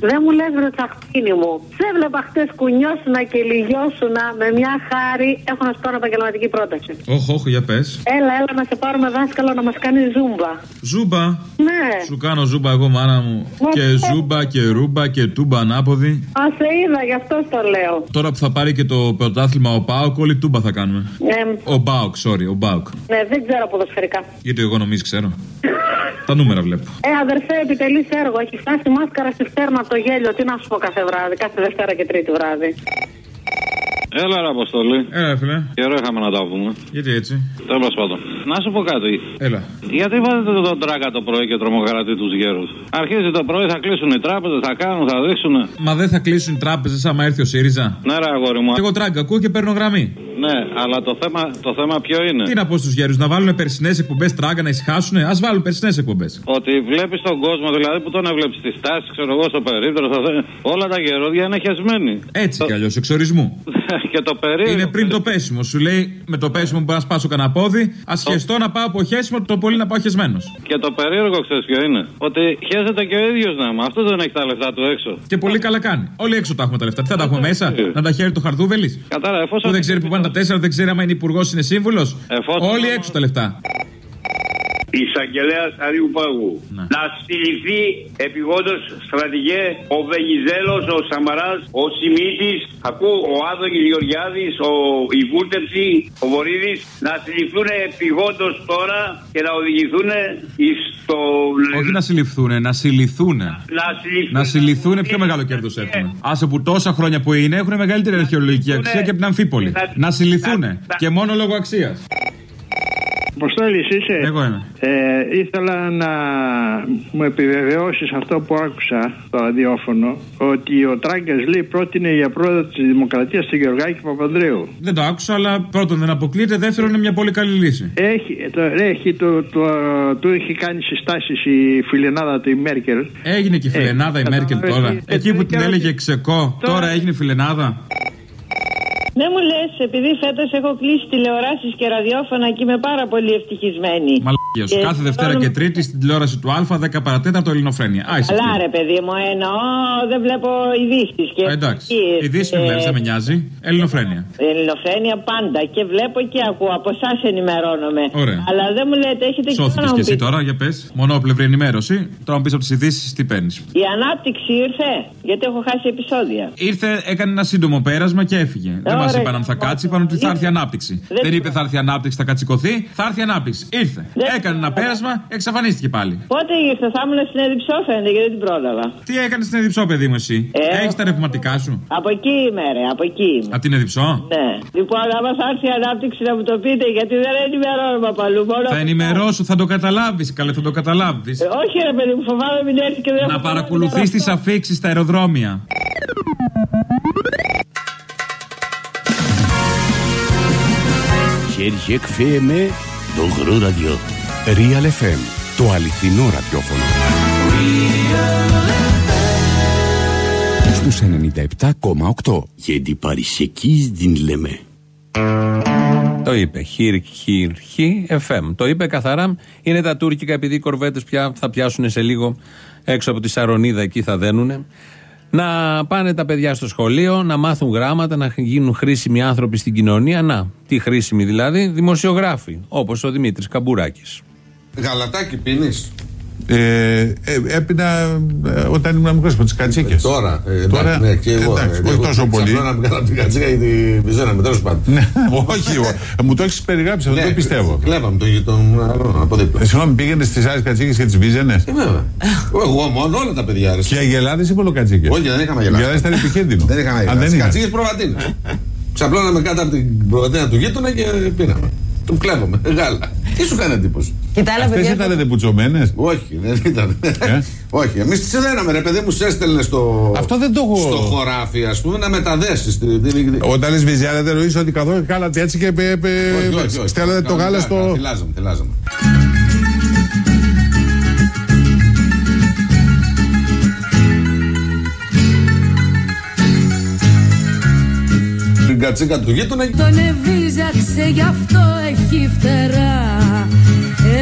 Δεν μου λες βρε τσαχπίνι μου. Σε έβλεπα χτες κουνιόσουνα και λυγιόσουνα με μια χάρη. Έχω να σου κάνω επαγγελματική πρόταση. Όχι, όχι, για πες. Έλα, έλα να σε πάρουμε δάσκαλο να μας κάνει ζούμπα. Ζούμπα. Ναι. Σου κάνω ζούμπα εγώ, μάνα μου. Μα Και ναι. ζούμπα και ρούμπα και τούμπα ανάποδη. Α σε είδα, γι' αυτό το λέω. Τώρα που θα πάρει και το πρωτάθλημα ο Πάοκ, όλη Τούμπα θα κάνουμε. Ε, Ο Μπάουκ, sorry, ο Μπάουκ. ναι, δεν ξέρω ποδοσφαιρικά. Γιατί εγώ νομίζω ξέρω. Τα νούμερα βλέπω. Ε, αδερφέ, επιτελείς έργο. Έχει φτάσει μάσκαρα στη φτέρνα από το γέλιο. Τι να σου πω κάθε βράδυ, κάθε Δευτέρα και Τρίτη βράδυ. Έλα, ρε Αποστολή. Έλα, φίλε. Καιρό είχαμε να τα πούμε. Γιατί έτσι; Τέλος πάντων. Να σου πω κάτι. Έλα. Γιατί βάζετε τον τράκα το πρωί και τρομοκρατεί τους γέρους; Αρχίζει το πρωί, θα κλείσουν οι τράπεζες, θα κάνουν, θα δείξουν. Μα δεν θα κλείσουν οι τράπεζες άμα έρθει ο ΣΥΡΙΖΑ; Ναι, ρε αγόρι μου. Και εγώ τράγκα ακούω και παίρνω γραμμή. Ναι, αλλά το θέμα, το θέμα ποιο είναι; Τι να πω στους γέρους, να βάλουν περσινές εκπομπές τράγκα να ησυχάσουν. Α βάλουν περσινές εκπομπές. Ότι βλέπεις τον κόσμο, δηλαδή που τον έβλεψες στη στάση, ξέρω εγώ, στο περίπτερο. στο θε- Όλα τα γερόδια είναι χεσμένοι. Έτσι κι αλλιώς, εξορισμού. και το περίεργο. Είναι πριν το πέσιμο. Σου λέει με το πέσιμο που να σπάσω κανένα πόδι, α χεστώ να πάω από χέσιμο, το πολύ να πάω χεσμένος. Και το περίεργο, ξέρεις ποιο είναι; Ότι χέζεται και ο ίδιος να μου. Αυτό δεν έχει τα λεφτά του έξω. Και πολύ καλά κάνει. Όλοι έξω τα έχουμε τα λεφτά. Τι θα τα έχουμε μέσα, να τα χαίρει το χαρδούβελη. Κατάλαβα, εφόσον. Που δεν ξέρει που πάνε τα τέσσερα, δεν ξέρει άμα είναι υπουργός, είναι σύμβουλος. Εφόσον- Όλοι έξω τα λεφτά. Εισαγγελέας Αρίου Πάγου. Να συλληφθεί επιγόντως στρατηγέ ο Βενιζέλο, ο Σαμαράς, ο Σιμίτης, ακούω ο Άδωνης Γεωργιάδης, ο η Βούλτεψη, ο Βορύδης. Να συλληφθούν επιγόντως τώρα και να οδηγηθούν στο. Όχι να συλληφθούν, να συλληθούν. Να συλληφθούν. Να συλληθούν πιο μεγάλο κέρδος έχουν. Άσε που τόσα χρόνια που είναι έχουν μεγαλύτερη αρχαιολογική αξία και από την Αμφίπολη. Να συλληθούν. Και μόνο λόγω αξίας. Αποστόλης, είσαι; Εγώ είμαι. Ε, ήθελα να μου επιβεβαιώσεις αυτό που άκουσα στο ραδιόφωνο ότι ο Τράγκας λέει πρότεινε για πρόεδρο της Δημοκρατίας τον Γεωργάκη Παπανδρέου. Δεν το άκουσα, αλλά πρώτον δεν αποκλείεται. Δεύτερον είναι μια πολύ καλή λύση. Έχει, το, έχει, το, το, του έχει κάνει συστάσεις η φιλενάδα του η Μέρκελ. Έγινε και η φιλενάδα η Ε, Μέρκελ τώρα. κατάλαβες, Εκεί που ε, την και- έλεγε ξεκό, τώρα έγινε φιλενάδα. Δεν μου λες, επειδή φέτος έχω κλείσει τηλεοράσεις και ραδιόφωνα και είμαι πάρα πολύ ευτυχισμένη. Μαλακία σου. Και Κάθε Δευτέρα θέλω- και Τρίτη στην τηλεόραση του Α, 10 παρατέταρτο Ελληνοφρένια. Α, είσαι Καλά, εκεί. ρε παιδί μου, εννοώ δεν βλέπω ειδήσεις. Και Α, Εντάξει. εκεί, Ειδήσεις ε, με βλέπεις, δεν με νοιάζει. Ελληνοφρένια. Ελληνοφρένια πάντα και βλέπω και ακούω. Από εσάς ενημερώνομαι. Ωραία. Αλλά δεν μου λέτε, έχετε και Σώθηκες να και μου εσύ πείτε. τώρα, για πες. Μονόπλευρη ενημέρωση. Τώρα μου πεις από τις ειδήσεις τι παίρνεις. Η ανάπτυξη ήρθε, γιατί έχω χάσει επεισόδια. Ήρθε, έκανε ένα σύντομο πέρασμα και έφυγε. Δεν μας Ωραία. είπαν αν θα κάτσει, είπαν ότι θα έρθει ανάπτυξη. Δεν- Δεν είπε θα έρθει ανάπτυξη, θα κατσικωθεί. Θα έρθει ανάπτυξη. Ήρθε. Έκανε ένα πέρασμα, εξαφανίστηκε πάλι. Πότε ήρθε, θα ήμουν στην Εδιψό φαίνεται, γιατί δεν την πρόλαβα. Τι έκανε στην Εδιψό, παιδί μου, εσύ; Ε, Έχεις τα ρευματικά σου; Από εκεί είμαι, ρε, από εκεί είμαι. Από την Εδιψό. Ναι. Λοιπόν, άμα θα έρθει η ανάπτυξη να μου το πείτε, γιατί δεν ενημερώνομαι από αλλού. Μόνο Θα ενημερώσω, θα το καταλάβεις. Καλέ, θα το καταλάβεις. Ε, όχι, ρε παιδί μου, φοβάμαι μην έρθει και δεν Να έχω παρακολουθείς τις αφήξεις στα αεροδρόμια. Χέρι FM, το γρό ραδιό. Real FM, το αληθινό ραδιόφωνο. Στους 97,8. Γιατί παρισεκείς την λέμε. Το είπε. Χιρ, χιρ, χι, FM. Το είπε καθαρά. Είναι τα τουρκικά, επειδή οι κορβέτες πια θα πιάσουν σε λίγο έξω από τη Σαρονίδα, εκεί θα δένουνε. Να πάνε τα παιδιά στο σχολείο, να μάθουν γράμματα, να γίνουν χρήσιμοι άνθρωποι στην κοινωνία. Να, τι χρήσιμοι δηλαδή, δημοσιογράφοι, όπως ο Δημήτρης Καμπουράκης. Γαλατάκι πίνεις; Ε, ε, έπεινα ε, όταν ήμουν μικρός από τις κατσίκες. Τώρα, ε, εντάξει, ναι, και εγώ. εντάξει, ε, όχι εγώ τόσο πολύ. Ξαπλώναμε καλά από την κατσίκα ή τη βυζένα με τέλος πάντων. Ναι, όχι, εγώ. μου το έχεις περιγράψει, αυτό Ναι, το πιστεύω. Κλέβαμε τον γειτον άλλον από δίπλα. Ε, Συγγνώμη, πήγαινε στις άλλες κατσίκες και τις βίζαινες; Ε, βέβαια. Εγώ μόνο όλα τα παιδιά. Ρε. Και αγελάδε ή πολλοκατσίκε. Όχι, δεν είχαμε Οι γελάδες. αγελάδε ήταν επικίνδυνο. Δεν είχαμε Αν γελάδε. δεν Τι είχαν. κατσίκες προβατίνες. Ξαπλώναμε κάτω από την προβατίνα του γείτονα και πίναμε. Του κλέβαμε. Γάλα. Τι σου κάνει εντύπωση; Κοιτά, άλλα Αυτές παιδιά. ήταν δεπουτσωμένε. Όχι, δεν ήταν. Όχι, εμείς τις έδιναμε, ρε παιδί μου, σε έστελνε στο. Αυτό δεν το έχω. Στο χωράφι, ας πούμε, να μεταδέσεις. Όταν λες βυζιάρα, δεν νοεί ότι καθόλου κάνατε έτσι και πε- πε- Όχι, όχι, όχι. στέλνατε το γάλα Κανονικά, στο. Θυλάζαμε, θυλάζαμε. Την κατσίκα του γείτονα. Τον εβίζαξε γι' αυτό έχει φτερά.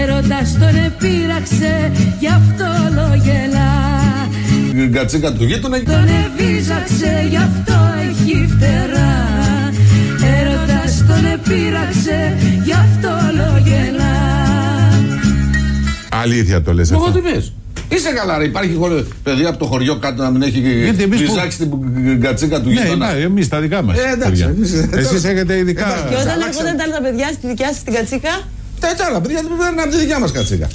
Έρωτας τον επήραξε γι' αυτό λογελά Την κατσίκα του γείτονα. Τον εβίζαξε γι' αυτό έχει φτερά. Έρωτας τον επήραξε γι' αυτό λογελά Αλήθεια το λες Εγώ αυτό. τι πες. Είσαι καλά, ρε. Υπάρχει χωριό, παιδί από το χωριό κάτω να μην έχει Γιατί εμείς που- βυζάξει την κατσίκα του Ναι, γείτονα. εμείς τα δικά μας. Ε, εντάξει, εμείς- Εσείς έχετε ειδικά. Και όταν έρχονταν τα άλλα τα παιδιά στη δικιά σας την κατσίκα; Τα άλλα παιδιά δεν παίρνουν από τη δικιά μας κατσίκα.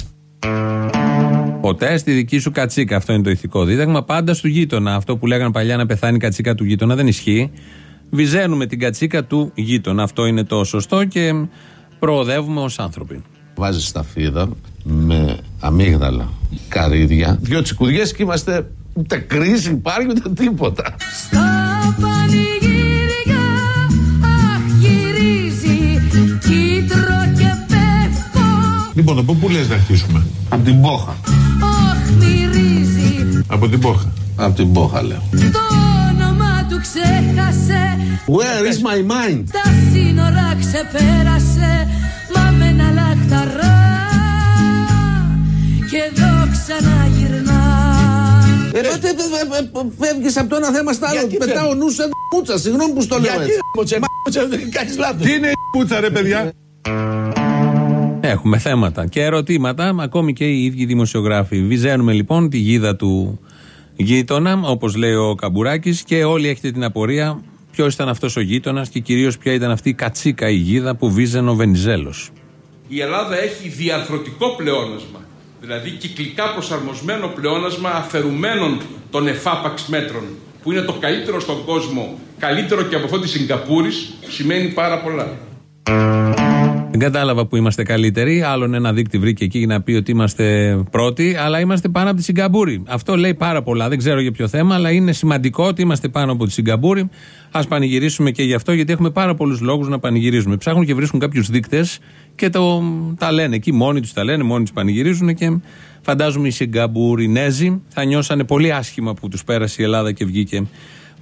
Ποτέ στη δική σου κατσίκα. Αυτό είναι το ηθικό δίδαγμα. Πάντα στο γείτονα. Αυτό που λέγανε παλιά να πεθάνει η κατσίκα του γείτονα δεν ισχύει. Βυζένουμε την κατσίκα του γείτονα. Αυτό είναι το σωστό και προοδεύουμε ως άνθρωποι. Βάζεις σταφίδα με αμύγδαλα, καρύδια, δυο τσικουδιές και είμαστε ούτε κρίση υπάρχει ούτε τίποτα. Στα πανηγύρια αχ γυρίζει κίτρο και πέφτω Λοιπόν, από πού λες να αρχίσουμε; Από την Πόχα. Αχ μυρίζει Από την Πόχα. Από την Πόχα λέω. Το όνομα του ξέχασε Where is my mind? Τα σύνορα ξεπέρασε Μα με ένα λαχταρά Και εδώ ξαναγυρνά Ε, τότε φεύγεις από το ένα θέμα στο άλλο. Πετάω ο νου σε μούτσα. Συγγνώμη που στο λέω έτσι. Κάνεις λάθος. Τι είναι η πούτσα ρε παιδιά; Έχουμε θέματα και ερωτήματα, ακόμη και οι ίδιοι δημοσιογράφοι. Βυζένουμε λοιπόν τη γίδα του γείτονα, όπως λέει ο Καμπουράκης, και όλοι έχετε την απορία ποιος ήταν αυτός ο γείτονας και κυρίως ποια ήταν αυτή η κατσίκα η γίδα που βίζανε ο Βενιζέλος. Η Ελλάδα έχει διαρθρωτικό πλεόνασμα, δηλαδή κυκλικά προσαρμοσμένο πλεόνασμα αφαιρουμένων των εφάπαξ μέτρων, που είναι το καλύτερο στον κόσμο, καλύτερο και από αυτό της Σιγκαπούρης, σημαίνει πάρα πολλά. Δεν κατάλαβα που είμαστε καλύτεροι. Άλλον ένα δείκτη βρήκε εκεί για να πει ότι είμαστε πρώτοι, αλλά είμαστε πάνω από τη Σιγκαπούρη. Αυτό λέει πάρα πολλά. Δεν ξέρω για ποιο θέμα, αλλά είναι σημαντικό ότι είμαστε πάνω από τη Σιγκαπούρη. Α πανηγυρίσουμε και γι' αυτό, γιατί έχουμε πάρα πολλούς λόγους να πανηγυρίζουμε. Ψάχνουν και βρίσκουν κάποιους δείκτες και το, τα λένε εκεί. Μόνοι τους τα λένε, μόνοι τους πανηγυρίζουν και φαντάζομαι οι Σιγκαμπουρινέζοι θα νιώσανε πολύ άσχημα που τους πέρασε η Ελλάδα και βγήκε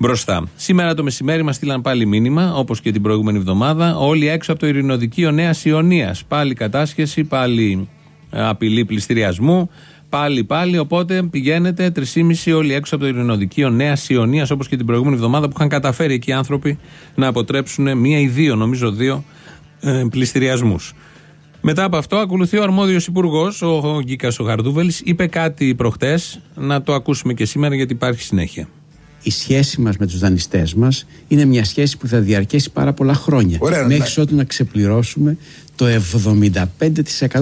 μπροστά. Σήμερα το μεσημέρι μας στείλαν πάλι μήνυμα, όπως και την προηγούμενη εβδομάδα, όλοι έξω από το ειρηνοδικείο Νέας Ιωνίας. Πάλι κατάσχεση, πάλι ε, απειλή πληστηριασμού. Πάλι, πάλι. Οπότε πηγαίνετε 3,5 όλοι έξω από το ειρηνοδικείο Νέας Ιωνίας, όπως και την προηγούμενη εβδομάδα που είχαν καταφέρει εκεί οι άνθρωποι να αποτρέψουν μία ή δύο, νομίζω δύο, ε, πληστηριασμούς. Μετά από αυτό, ακολουθεί ο αρμόδιος υπουργός, ο Γκίκας ο Γαρδούβελη, είπε κάτι προχτές. Να το ακούσουμε και σήμερα γιατί υπάρχει συνέχεια. Η σχέση μας με τους δανειστές μας είναι μια σχέση που θα διαρκέσει πάρα πολλά χρόνια. Ωραία, μέχρι ναι. ότου να ξεπληρώσουμε το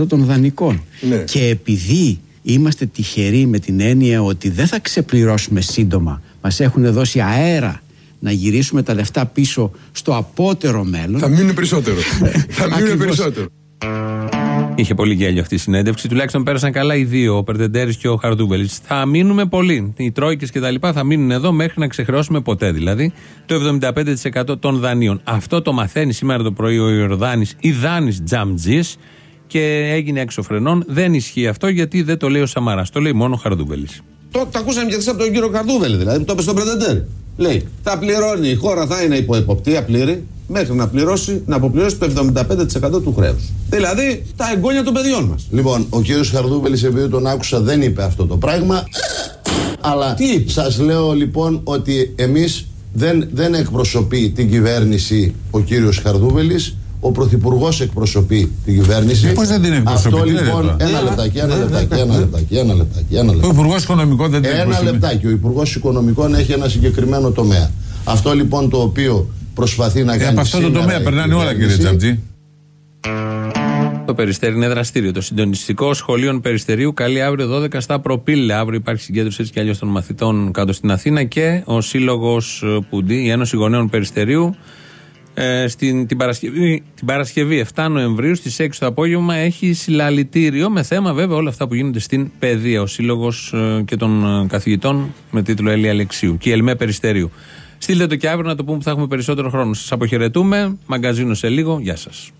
75% των δανεικών. Ναι. Και επειδή είμαστε τυχεροί με την έννοια ότι δεν θα ξεπληρώσουμε σύντομα, μας έχουν δώσει αέρα να γυρίσουμε τα λεφτά πίσω στο απότερο μέλλον. Θα μείνουν περισσότερο. Θα μείνουν Ακριβώς. περισσότερο. Είχε πολύ γέλιο αυτή η συνέντευξη. Τουλάχιστον πέρασαν καλά οι δύο, ο Περτεντέρης και ο Χαρδούβελη. Θα μείνουμε πολύ. Οι Τρόικες και τα λοιπά θα μείνουν εδώ μέχρι να ξεχρεώσουμε ποτέ δηλαδή το 75% των δανείων. Αυτό το μαθαίνει σήμερα το πρωί ο Ιορδάνης ή Δάνη Τζαμτζής και έγινε έξω φρενών. Δεν ισχύει αυτό γιατί δεν το λέει ο Σαμαράς. Το λέει μόνο ο Χαρδούβελη. Το, το ακούσαμε και χθες από τον κύριο Καρδούβελη, δηλαδή, που το είπε στον Πρετεντέρη. Λέει, θα πληρώνει η χώρα, θα είναι υπό εποπτεία πλήρη, μέχρι να πληρώσει, να αποπληρώσει το 75% του χρέους. Δηλαδή, τα εγγόνια των παιδιών μας. Λοιπόν, ο κύριος Χαρδούβελης, επειδή τον άκουσα, δεν είπε αυτό το πράγμα. Αλλά σας λέω λοιπόν ότι εμείς δεν, δεν εκπροσωπεί την κυβέρνηση ο κύριος Χαρδούβελης. Ο Πρωθυπουργός εκπροσωπεί την κυβέρνηση. Ε, πώς δεν την εκπροσωπεί, Αυτό τι λέτε λοιπόν. τώρα. Ένα Ε, λεπτάκι, ένα ε, λεπτάκι, ε, ένα ε. λεπτάκι, ένα λεπτάκι. Ένα Ο λεπτάκι. Υπουργός Οικονομικών δεν την Ένα εκπροσωπεί. λεπτάκι. Ο Υπουργός Οικονομικών έχει ένα συγκεκριμένο τομέα. Αυτό λοιπόν το οποίο προσπαθεί να Ε, κάνει. από αυτό το σήμερα τομέα η περνάνε όλα, κύριε κυβέρνηση, Τζαμτζή. Το Περιστέρι είναι δραστήριο. Το συντονιστικό σχολείο Περιστερίου καλεί αύριο 12 στα προπήλαια. Αύριο υπάρχει συγκέντρωση έτσι κι αλλιώς των μαθητών κάτω στην Αθήνα και ο σύλλογος Πουντή, η Ένωση Γονέων Περιστερίου, ε, στην, την, Παρασκευή, την Παρασκευή 7 Νοεμβρίου στις 6 το απόγευμα έχει συλλαλητήριο με θέμα βέβαια όλα αυτά που γίνονται στην παιδεία. Ο σύλλογος και των ε, καθηγητών με τίτλο Έλλη Αλεξίου και η Ελμέ Περιστερίου. Στείλτε το και αύριο να το πούμε που θα έχουμε περισσότερο χρόνο. Σας αποχαιρετούμε. Μαγκαζίνο σε λίγο. Γεια σας.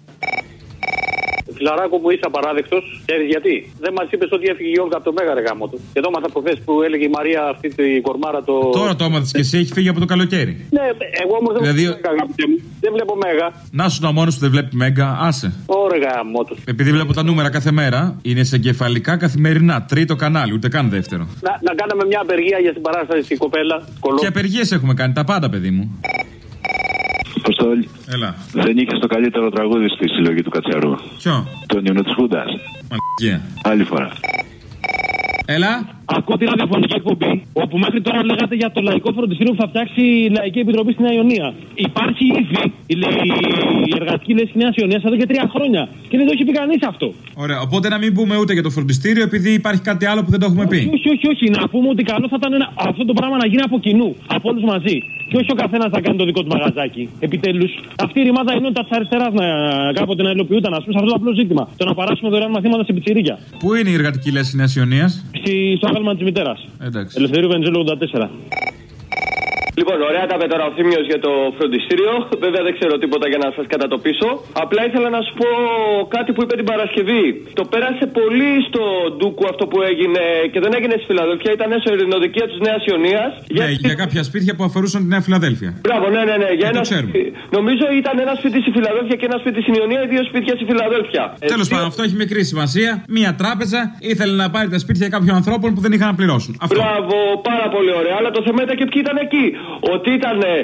Φιλαράκο μου είσαι απαράδεκτος. Ξέρεις γιατί; Δεν μας είπες ότι έφυγε η Γιώργα από το Μέγα ρε γάμο του. Και το έμαθα προχθές που έλεγε η Μαρία αυτή η κορμάρα το. Τώρα το έμαθες και εσύ, έχει φύγει από το καλοκαίρι. Ναι, εγώ όμως δεν Δηλαδή- βλέπω Μέγα, αγαπητέ μου. Δεν βλέπω Μέγα. Να σου ο μόνος που δεν βλέπει Μέγκα, άσε. Ωραία γάμο του. Επειδή βλέπω τα νούμερα κάθε μέρα, είναι σε κεφαλικά καθημερινά. Τρίτο κανάλι, ούτε καν δεύτερο. Να, να κάναμε μια απεργία για την παράσταση στην κοπέλα. Κολό. Και απεργίες έχουμε κάνει, τα πάντα, παιδί μου. Αποστόλη. Έλα. Δεν είχε το καλύτερο τραγούδι στη συλλογή του Κατσαρού. Ποιο; Τον ύμνο της Χούντας. Μαλακία. Άλλη φορά. Έλα. Ακούω τη ραδιοφωνική εκπομπή, όπου μέχρι τώρα λέγατε για το λαϊκό φροντιστήριο που θα φτιάξει η Λαϊκή Επιτροπή στη Νέα Ιωνία. Υπάρχει ήδη η, η εργατική λύση της Νέας Ιωνίας εδώ και τρία χρόνια. Και δεν το έχει πει κανείς αυτό. Ωραία, οπότε να μην πούμε ούτε για το φροντιστήριο, επειδή υπάρχει κάτι άλλο που δεν το έχουμε πει. Όχι, όχι, όχι. Να πούμε ότι καλό θα ήταν ένα, αυτό το πράγμα να γίνει από κοινού, από όλους μαζί. Και όχι ο καθένας να κάνει το δικό του μαγαζάκι. Επιτέλους, αυτή η ρημάδα είναι τα αριστεράς να κάποτε να υλοποιούνταν, ας πούμε, σε αυτό το απλό ζήτημα. Το να παράσουμε δωρεάν μαθήματα σε πιτσιρίκια. Πού είναι η εργατική λύση Νέας Ιωνίας; Στο άγαλμα της μητέρας. Εντάξει. Ελευθερίου Βενζέλου 84. Λοιπόν, ωραία τα πέτρα ο Θήμιος για το φροντιστήριο. Βέβαια δεν ξέρω τίποτα για να σας κατατοπίσω. Απλά ήθελα να σου πω κάτι που είπε την Παρασκευή. Το πέρασε πολύ στο ντούκου αυτό που έγινε και δεν έγινε στη Φιλαδέλφια. Ήταν στο ειρηνοδικείο της Νέας Ιωνίας. Ναι, για κάποια σπίτια που αφορούσαν τη Νέα Φιλαδέλφια. Μπράβο, ναι, ναι, ναι. Για το ένα... ξέρουμε. Νομίζω ήταν ένα σπίτι στη Φιλαδέλφια και ένα σπίτι στην Ιωνία ή δύο σπίτια στη Φιλαδέλφια. Τέλος πάντων, αυτό έχει μικρή σημασία. Μία τράπεζα ήθελε να πάρει τα σπίτια κάποιων ανθρώπων που δεν είχαν να πληρώσουν. Αυτό. Μπράβο, πάρα πολύ ωραία. Αλλά το θέμα ήταν και ποιοι ήταν εκεί. Ότι ήταν ε,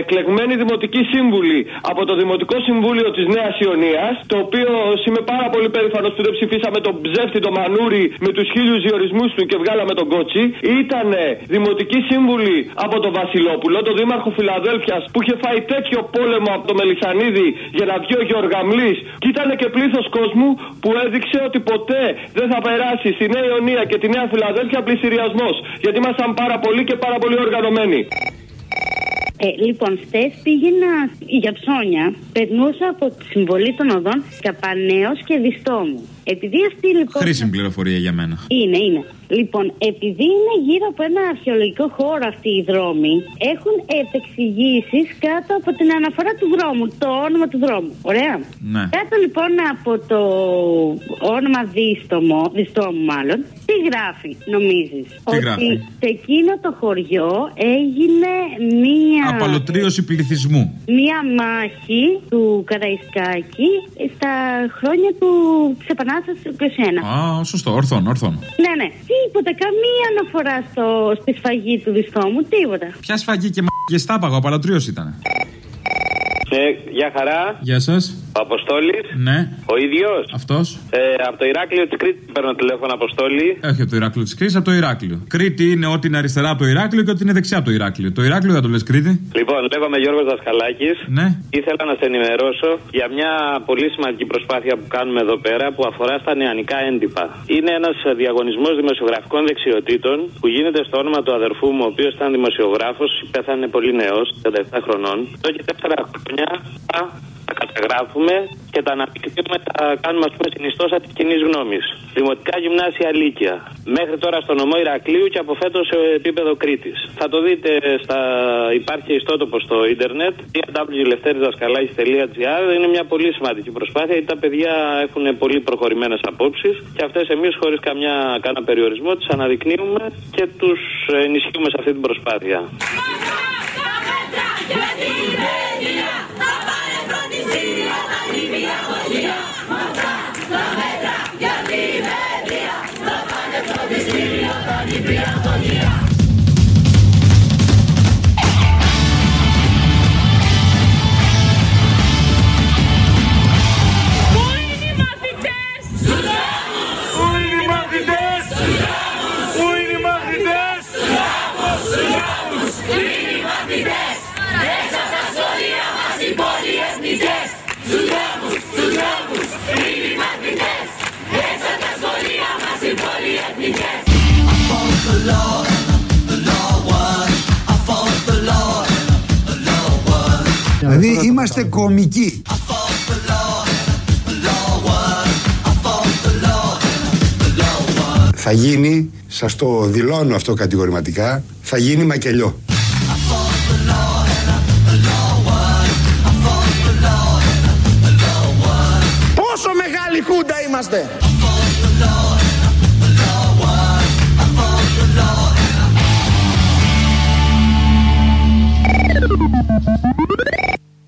εκλεγμένοι δημοτικοί σύμβουλοι από το Δημοτικό Συμβούλιο της Νέας Ιωνίας, το οποίο είμαι πάρα πολύ περήφανος που δεν ψηφίσαμε τον ψεύτη τον Μανούρη με τους χίλιους διορισμούς του και βγάλαμε τον Κότσι. Ήταν δημοτικοί σύμβουλοι από τον Βασιλόπουλο, τον Δήμαρχο Φιλαδέλφιας, που είχε φάει τέτοιο πόλεμο από το Μελισανίδη για να βγει ο Γεωργαμλής. Και ήταν και πλήθος κόσμου που έδειξε ότι ποτέ δεν θα περάσει στη Νέα Ιωνία και τη Νέα Φιλαδέλφια πληστηριασμό. Γιατί ήμασταν πάρα πολύ και πάρα πολύ οργανωμένοι. Ε, λοιπόν, χθες πήγαινα για ψώνια, περνούσα από τη συμβολή των οδών Καπανέως και Διστόμου. Επειδή αυτή λοιπόν. Χρήσιμη πληροφορία για μένα. Είναι, είναι. Λοιπόν, επειδή είναι γύρω από ένα αρχαιολογικό χώρο αυτοί οι δρόμοι, έχουν επεξηγήσεις κάτω από την αναφορά του δρόμου, το όνομα του δρόμου. Ωραία. Ναι. Κάτω λοιπόν από το όνομα Δίστομο, Διστόμου μάλλον, τι γράφει, νομίζεις; Τι γράφει; σε εκείνο το χωριό έγινε μία. Απαλωτρίωση πληθυσμού. Μία μάχη του Καραϊσκάκη στα χρόνια του της Επανάστασης του 21. Α, σωστό, ορθόν, ορθόν. Ναι, ναι. Τίποτα, καμία αναφορά στο, στη σφαγή του διστόμου, τίποτα. Ποια σφαγή και μ***και στάπαγα, ο απαλωτρίος ήταν. Ναι, γεια χαρά. Γεια σας. Ο Αποστόλης. Ναι. Ο ίδιος. Αυτός. Ε, από το Ηράκλειο της Κρήτης παίρνω τηλέφωνο, Αποστόλη. Όχι από το Ηράκλειο της Κρήτης, από το Ηράκλειο. Κρήτη είναι ότι είναι αριστερά από το Ηράκλειο και ότι είναι δεξιά από το Ηράκλειο. Το Ηράκλειο δεν το λες Κρήτη; Λοιπόν, λέγομαι Γιώργος Δασκαλάκης. Ναι. Ήθελα να σε ενημερώσω για μια πολύ σημαντική προσπάθεια που κάνουμε εδώ πέρα που αφορά στα νεανικά έντυπα. Είναι ένας διαγωνισμός δημοσιογραφικών δεξιοτήτων που γίνεται στο όνομα του αδερφού μου, ο οποίος ήταν δημοσιογράφος, πέθανε πολύ νέος, 37 χρονών. Εδώ και 4 χρόνια τα, τα καταγράφουμε και τα αναπτύξουμε, τα κάνουμε ας πούμε συνιστόσα της κοινή γνώμης. Δημοτικά γυμνάσια Λύκεια. Μέχρι τώρα στο νομό Ηρακλείου και από φέτος σε επίπεδο Κρήτης. Θα το δείτε στα. Υπάρχει ιστότοπο στο ίντερνετ www.lefteridaskalakis.gr Είναι μια πολύ σημαντική προσπάθεια γιατί τα παιδιά έχουν πολύ προχωρημένες απόψεις και αυτές εμείς χωρίς καμιά κανένα περιορισμό τις αναδεικνύουμε και τους ενισχύουμε σε αυτή την προσπάθεια. Πού είμαστε κομικοί. Θα γίνει, σας το δηλώνω αυτό κατηγορηματικά, θα γίνει μακελιό. Πόσο μεγάλη χούντα είμαστε!